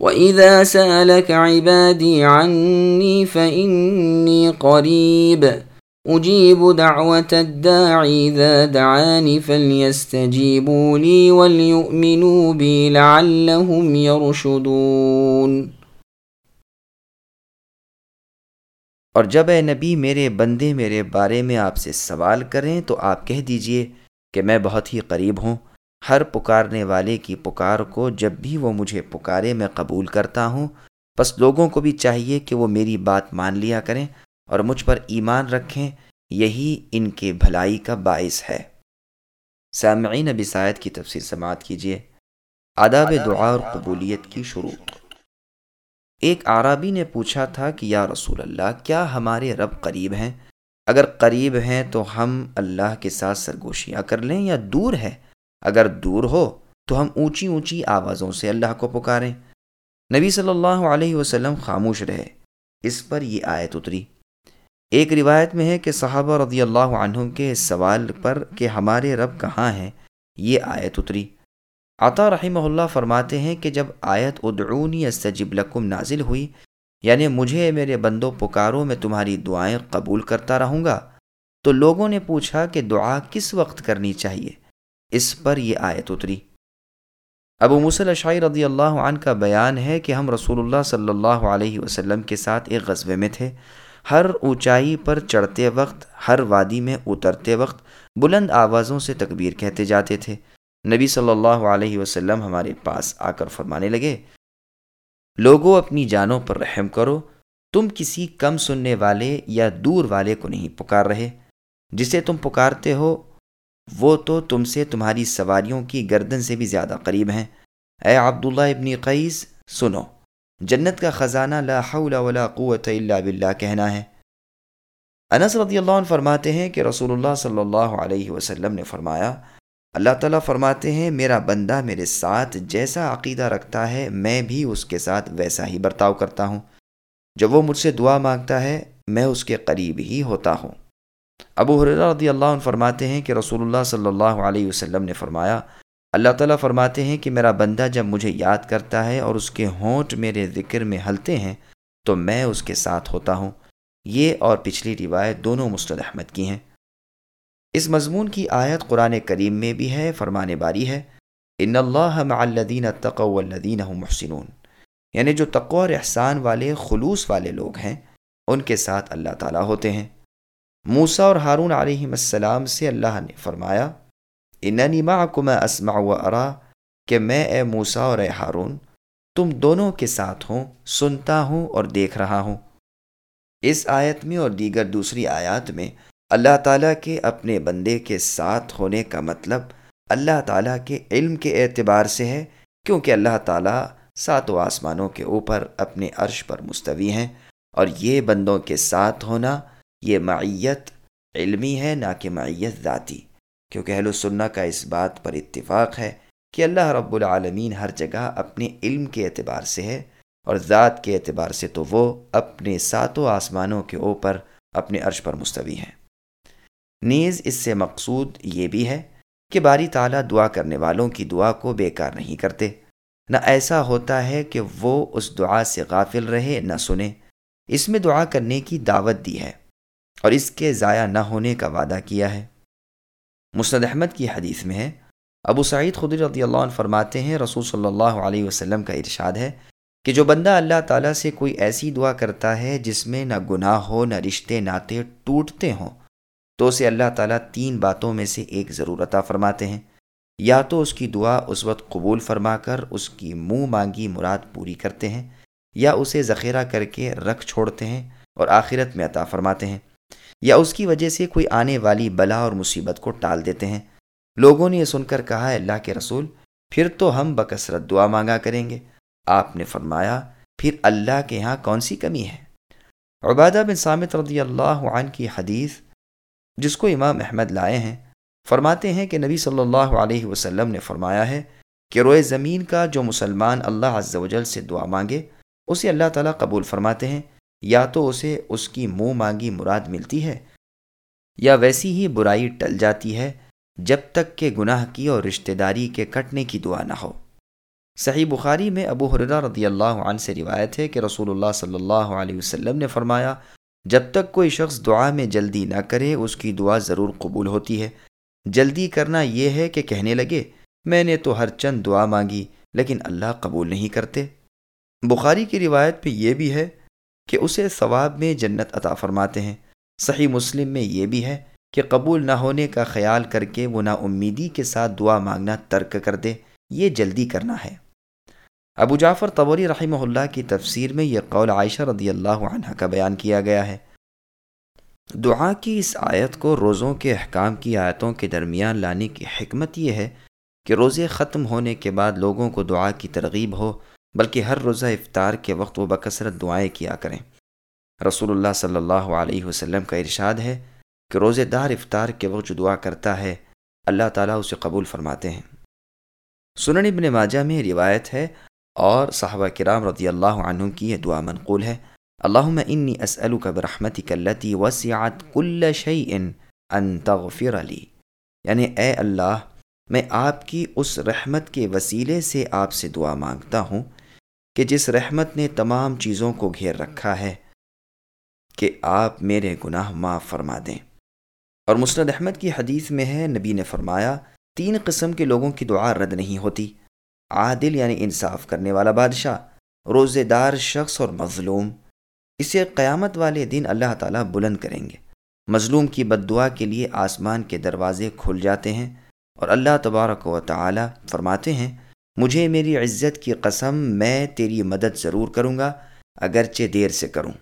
وَإِذَا سَأَلَكَ عِبَادِي عَنِّي فَإِنِّي قَرِيبٌ أُجِيبُ دَعْوَةَ الدَّاعِ إِذَا دَعَانِ فَلْيَسْتَجِيبُوا لِي وَلْيُؤْمِنُوا بِي لَعَلَّهُمْ يَرْشُدُونَ اور جب اے نبی میرے بندے میرے بارے میں آپ سے سوال کریں تو آپ کہہ دیجیے کہ میں بہت ہی قریب ہوں ہر پکارنے والے کی پکار کو جب بھی وہ مجھے پکارے میں قبول کرتا ہوں بس لوگوں کو بھی چاہیے کہ وہ میری بات مان لیا کریں اور مجھ پر ایمان رکھیں یہی ان کے بھلائی کا باعث ہے۔ سامعین سائد کی تفسیر سماعت کیجیے آداب دعا اور قبولیت کی شروع۔ ایک عرابی نے پوچھا تھا کہ یا رسول اللہ کیا ہمارے رب قریب ہیں؟ اگر قریب ہیں تو ہم اللہ کے ساتھ سرگوشیاں کر لیں یا دور ہے اگر دور ہو تو ہم اونچی اونچی آوازوں سے اللہ کو پکاریں۔ نبی صلی اللہ علیہ وسلم خاموش رہے۔ اس پر یہ آیت اتری۔ ایک روایت میں ہے کہ صحابہ رضی اللہ عنہ کے اس سوال پر کہ ہمارے رب کہاں ہیں، یہ آیت اتری۔ عطا رحمہ اللہ فرماتے ہیں کہ جب آیت ادعونی استجب لکم نازل ہوئی یعنی مجھے میرے بندوں پکاروں میں تمہاری دعائیں قبول کرتا رہوں گا، تو لوگوں نے پوچھا کہ دعا کس وقت کرنی چاہیے؟ اس پر یہ آیت اتری۔ ابو مسل شاعر رضی اللہ عنہ کا بیان ہے کہ ہم رسول اللہ صلی اللہ علیہ وسلم کے ساتھ ایک غزبے میں تھے۔ ہر اونچائی پر چڑھتے وقت، ہر وادی میں اترتے وقت بلند آوازوں سے تکبیر کہتے جاتے تھے۔ نبی صلی اللہ علیہ وسلم ہمارے پاس آ کر فرمانے لگے لوگوں اپنی جانوں پر رحم کرو، تم کسی کم سننے والے یا دور والے کو نہیں پکار رہے۔ جسے تم پکارتے ہو وہ تو تم سے تمہاری سواریوں کی گردن سے بھی زیادہ قریب ہیں۔ اے عبداللہ ابن قیس، سنو، جنت کا خزانہ لا حول ولا قوت الا باللہ کہنا ہے۔ انس رضی اللہ عنہ فرماتے ہیں کہ رسول اللہ صلی اللہ علیہ وسلم نے فرمایا، اللہ تعالیٰ فرماتے ہیں، میرا بندہ میرے ساتھ جیسا عقیدہ رکھتا ہے، میں بھی اس کے ساتھ ویسا ہی برتاؤ کرتا ہوں۔ جب وہ مجھ سے دعا مانگتا ہے، میں اس کے قریب ہی ہوتا ہوں۔ ابو حرا رضی اللہ عنہ فرماتے ہیں کہ رسول اللہ صلی اللہ علیہ وسلم نے فرمایا، اللہ تعالیٰ فرماتے ہیں کہ میرا بندہ جب مجھے یاد کرتا ہے اور اس کے ہونٹ میرے ذکر میں ہلتے ہیں، تو میں اس کے ساتھ ہوتا ہوں۔ یہ اور پچھلی روایت دونوں مستد احمد کی ہیں۔ اس مضمون کی آیت قرآن کریم میں بھی ہے، فرمان باری ہے۔ ان اللہ مع الذین اتقوا والذین هم محسنون۔ یعنی جو تقوی اور احسان والے، خلوص والے لوگ ہیں، ان کے ساتھ اللہ تعالیٰ ہوتے ہیں۔ موسا اور ہارون علیہ السلام سے اللہ نے فرمایا، اننی معکم اسمع و ارا کہ میں اے موسا اور اے ہارون تم دونوں کے ساتھ ہوں، سنتا ہوں اور دیکھ رہا ہوں۔ اس آیت میں اور دیگر دوسری آیات میں اللہ تعالیٰ کے اپنے بندے کے ساتھ ہونے کا مطلب اللہ تعالیٰ کے علم کے اعتبار سے ہے، کیونکہ اللہ تعالیٰ سات و آسمانوں کے اوپر اپنے عرش پر مستوی ہیں اور یہ بندوں کے ساتھ ہونا یہ معیت علمی ہے، نہ کہ معیت ذاتی۔ کیونکہ اہل السنہ کا اس بات پر اتفاق ہے کہ اللہ رب العالمین ہر جگہ اپنے علم کے اعتبار سے ہے اور ذات کے اعتبار سے تو وہ اپنے ساتوں آسمانوں کے اوپر اپنے عرش پر مستوی ہیں۔ نیز اس سے مقصود یہ بھی ہے کہ باری تعالیٰ دعا کرنے والوں کی دعا کو بیکار نہیں کرتے۔ نہ ایسا ہوتا ہے کہ وہ اس دعا سے غافل رہے، نہ سنے اس میں دعا کرنے کی دعوت دی ہے۔ اور اس کے ضائع نہ ہونے کا وعدہ کیا ہے۔ مسند احمد کی حدیث میں ہے، ابو سعید خدی رضی اللہ عنہ فرماتے ہیں، رسول صلی اللہ علیہ وسلم کا ارشاد ہے کہ جو بندہ اللہ تعالیٰ سے کوئی ایسی دعا کرتا ہے جس میں نہ گناہ ہو، نہ رشتے ناطے ٹوٹتے ہوں، تو اسے اللہ تعالیٰ تین باتوں میں سے ایک ضرورتہ فرماتے ہیں۔ یا تو اس کی دعا اس وقت قبول فرما کر اس کی منہ مانگی مراد پوری کرتے ہیں، یا اسے ذخیرہ کر کے رکھ چھوڑتے ہیں اور آخرت میں عطا فرماتے ہیں۔ یا اس کی وجہ سے کوئی آنے والی بلا اور مصیبت کو ٹال دیتے ہیں۔ لوگوں نے یہ سن کر کہا ہے اللہ کے رسول، پھر تو ہم بکثرت دعا مانگا کریں گے۔ آپ نے فرمایا، پھر اللہ کے ہاں کون سی کمی ہے؟ عبادہ بن سامت رضی اللہ عنہ کی حدیث، جس کو امام احمد لائے ہیں، فرماتے ہیں کہ نبی صلی اللہ علیہ وسلم نے فرمایا ہے کہ روئے زمین کا جو مسلمان اللہ عز و جل سے دعا مانگے، اسے اللہ تعالیٰ قبول فرماتے ہیں۔ یا تو اسے اس کی منہ مانگی مراد ملتی ہے، یا ویسی ہی برائی ٹل جاتی ہے جب تک کہ گناہ کی اور رشتہ داری کے کٹنے کی دعا نہ ہو۔ صحیح بخاری میں ابو حرہ رضی اللہ عنہ سے روایت ہے کہ رسول اللہ صلی اللہ علیہ وسلم نے فرمایا، جب تک کوئی شخص دعا میں جلدی نہ کرے، اس کی دعا ضرور قبول ہوتی ہے۔ جلدی کرنا یہ ہے کہ کہنے لگے، میں نے تو ہر چند دعا مانگی، لیکن اللہ قبول نہیں کرتے۔ بخاری کی روایت پہ یہ بھی ہے کہ اسے ثواب میں جنت عطا فرماتے ہیں۔ صحیح مسلم میں یہ بھی ہے کہ قبول نہ ہونے کا خیال کر کے وہ نا امیدی کے ساتھ دعا مانگنا ترک کر دے۔ یہ جلدی کرنا ہے۔ ابو جعفر طوری رحمہ اللہ کی تفسیر میں یہ قول عائشہ رضی اللہ عنہ کا بیان کیا گیا ہے۔ دعا کی اس آیت کو روزوں کے احکام کی آیتوں کے درمیان لانے کی حکمت یہ ہے کہ روزے ختم ہونے کے بعد لوگوں کو دعا کی ترغیب ہو۔ بلکہ ہر روزہ افطار کے وقت وہ بکثرت دعائیں کیا کریں۔ رسول اللہ صلی اللہ علیہ وسلم کا ارشاد ہے کہ روزے دار افطار کے وقت جو دعا کرتا ہے، اللہ تعالیٰ اسے قبول فرماتے ہیں۔ سنن ابن ماجہ میں روایت ہے اور صحابہ کرام رضی اللہ عنہ کی یہ دعا منقول ہے۔ اللہم انی اسألک برحمتک اللتی وسعت کل شیئن ان تغفر لی۔ یعنی اے اللہ، میں آپ کی اس رحمت کے وسیلے سے آپ سے دعا مانگتا ہوں کہ جس رحمت نے تمام چیزوں کو گھیر رکھا ہے، کہ آپ میرے گناہ معاف فرما دیں۔ اور مسند احمد کی حدیث میں ہے، نبی نے فرمایا، تین قسم کے لوگوں کی دعا رد نہیں ہوتی۔ عادل یعنی انصاف کرنے والا بادشاہ روزے دار شخص اور مظلوم۔ اسے قیامت والے دن اللہ تعالیٰ بلند کریں گے۔ مظلوم کی بد دعا کے لیے آسمان کے دروازے کھل جاتے ہیں اور اللہ تبارک و تعالی فرماتے ہیں مجھے میری عزت کی قسم، میں تیری مدد ضرور کروں گا، اگرچہ دیر سے کروں۔